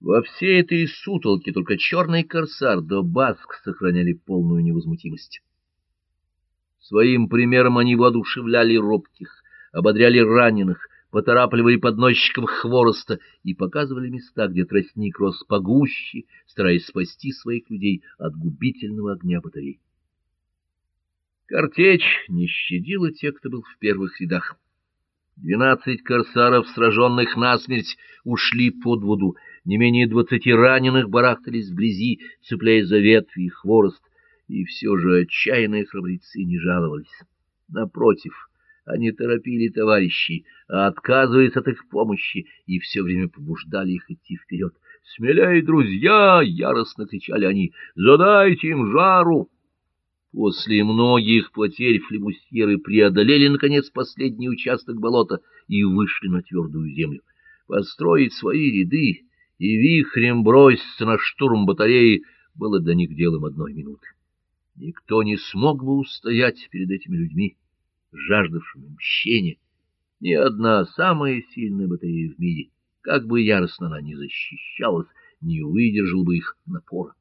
Во всей этой сутолке только черный корсар да баск сохраняли полную невозмутимость. Своим примером они воодушевляли робких, ободряли раненых, поторапливали подносчиков хвороста и показывали места, где тростник рос погуще, стараясь спасти своих людей от губительного огня батарей. Картечь не щадила тех, кто был в первых рядах. Двенадцать корсаров, сраженных насмерть, ушли под воду, не менее двадцати раненых барахтались вблизи, цепляясь за ветви и хворост, и все же отчаянные храбрецы не жаловались. Напротив, они торопили товарищей, а отказываясь от их помощи, и все время побуждали их идти вперед. «Смелей, друзья!» — яростно кричали они. «Задайте им жару!» После многих потерь флебустьеры преодолели, наконец, последний участок болота и вышли на твердую землю. Построить свои ряды и вихрем броситься на штурм батареи было для них делом одной минуты. Никто не смог бы устоять перед этими людьми жаждавшими мщения, ни одна самая сильная батарея в мире, как бы яростно она ни защищалась, не выдержал бы их напора.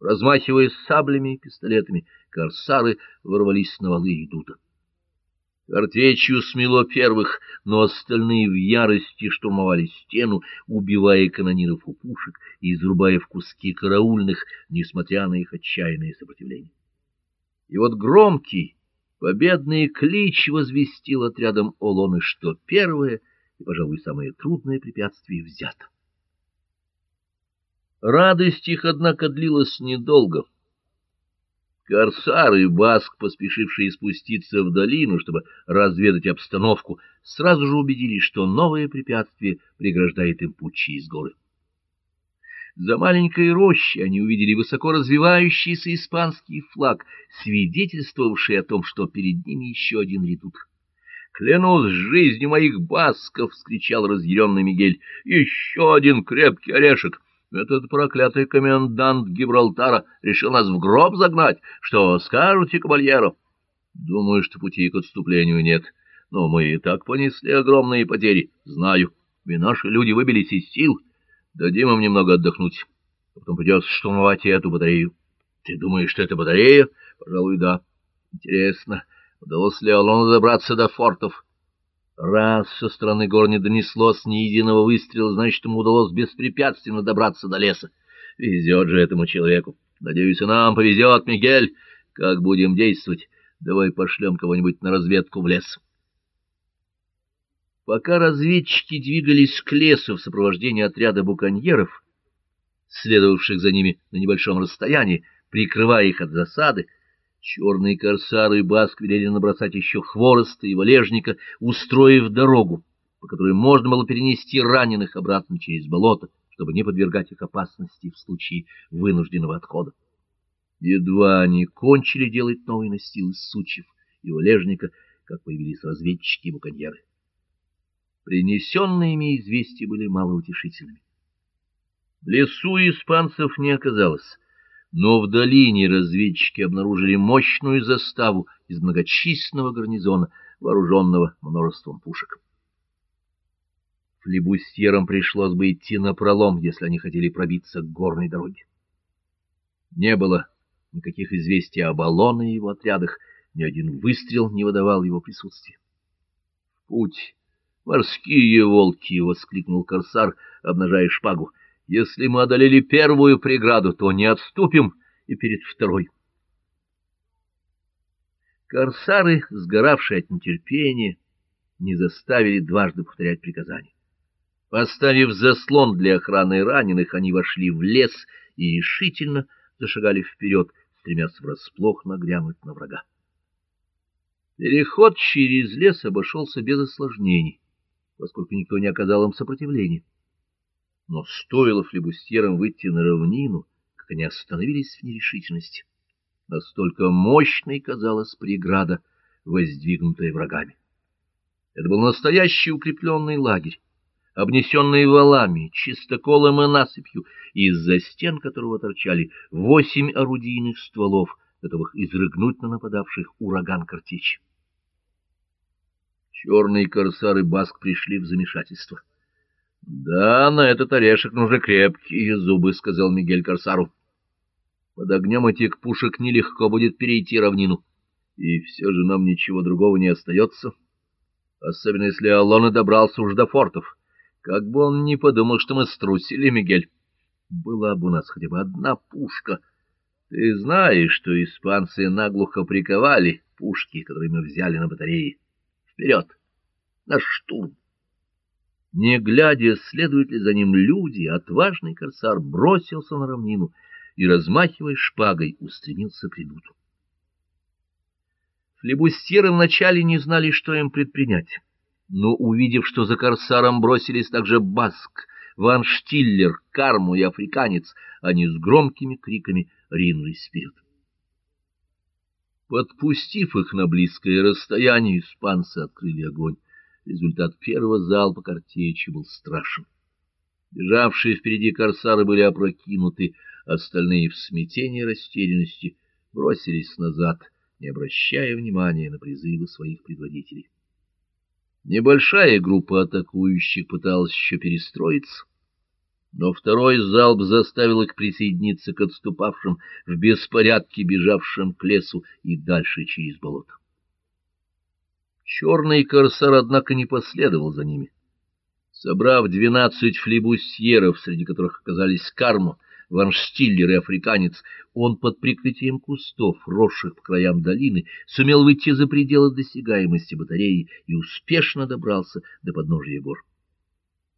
Размахивая саблями и пистолетами, корсары ворвались на валы редута. Картечью смело первых, но остальные в ярости штурмовали стену, убивая канониров у пушек и изрубая в куски караульных, несмотря на их отчаянное сопротивление. И вот громкий, Победный клич возвестил отрядом Олоны, что первое и, пожалуй, самое трудное препятствие взято. Радость их, однако, длилась недолго. Корсар и Баск, поспешившие спуститься в долину, чтобы разведать обстановку, сразу же убедились, что новое препятствие преграждает им путь через горы. За маленькой рощей они увидели высоко развивающийся испанский флаг, свидетельствовавший о том, что перед ними еще один редут. «Клянусь жизнью моих басков!» — вскричал разъяренный Мигель. «Еще один крепкий орешек! Этот проклятый комендант Гибралтара решил нас в гроб загнать! Что скажете, кабальеро?» «Думаю, что пути к отступлению нет. Но мы и так понесли огромные потери. Знаю, и наши люди выбились из сил». Дадим им немного отдохнуть, а потом придется штурмовать эту батарею. Ты думаешь, что это батарея? Пожалуй, да. Интересно, удалось ли Алону добраться до фортов? Раз со стороны гор не донеслось ни единого выстрела, значит, ему удалось беспрепятственно добраться до леса. Везет же этому человеку. Надеюсь, и нам повезет, Мигель. Как будем действовать? Давай пошлем кого-нибудь на разведку в лес. Пока разведчики двигались к лесу в сопровождении отряда буконьеров, следовавших за ними на небольшом расстоянии, прикрывая их от засады, черные корсары и баск велели набросать еще хвороста и валежника, устроив дорогу, по которой можно было перенести раненых обратно через болото, чтобы не подвергать их опасности в случае вынужденного отхода. Едва они кончили делать новый настил из сучьев и валежника, как появились разведчики и буконьеры. Принесенные ими известия были малоутешительными. В лесу испанцев не оказалось, но в долине разведчики обнаружили мощную заставу из многочисленного гарнизона, вооруженного множеством пушек. Флебустьерам пришлось бы идти напролом, если они хотели пробиться к горной дороге. Не было никаких известий об Алоне и его отрядах, ни один выстрел не выдавал его присутствия. Путь «Морские волки!» — воскликнул корсар, обнажая шпагу. «Если мы одолели первую преграду, то не отступим и перед второй». Корсары, сгоравшие от нетерпения, не заставили дважды повторять приказания. Поставив заслон для охраны раненых, они вошли в лес и решительно зашагали вперед, стремясь врасплох нагрянуть на врага. Переход через лес обошелся без осложнений поскольку никто не оказал им сопротивления. Но стоило флебустьерам выйти на равнину, как они остановились в нерешительности. Настолько мощной казалась преграда, воздвигнутая врагами. Это был настоящий укрепленный лагерь, обнесенный валами, чистоколом и насыпью, из-за стен которого торчали восемь орудийных стволов, готовых изрыгнуть на нападавших ураган картечи. Черные корсары Баск пришли в замешательство. — Да, на этот орешек нужны крепкие зубы, — сказал Мигель Корсару. — Под огнем этих пушек нелегко будет перейти равнину, и все же нам ничего другого не остается, особенно если Алона добрался уж до фортов. Как бы он ни подумал, что мы струсили, Мигель. Была бы у нас хотя бы одна пушка. Ты знаешь, что испанцы наглухо приковали пушки, которые мы взяли на батарее. Вперед! На штурм! Не глядя, следуют ли за ним люди, отважный корсар бросился на равнину и, размахивая шпагой, устремился к редуту. Флебустьеры вначале не знали, что им предпринять, но, увидев, что за корсаром бросились также Баск, Ван Штиллер, Карму и Африканец, они с громкими криками ринулись вперед. Подпустив их на близкое расстояние, испанцы открыли огонь. Результат первого залпа картечи был страшен. Бежавшие впереди корсары были опрокинуты, остальные в смятении и растерянности бросились назад, не обращая внимания на призывы своих предводителей. Небольшая группа атакующих пыталась еще перестроиться, но второй залп заставил их присоединиться к отступавшим в беспорядке, бежавшим к лесу и дальше через болото. Черный корсар, однако, не последовал за ними. Собрав двенадцать флебусьеров, среди которых оказались Кармо, Ванштиллер и Африканец, он под прикрытием кустов, росших по краям долины, сумел выйти за пределы досягаемости батареи и успешно добрался до подножия гор.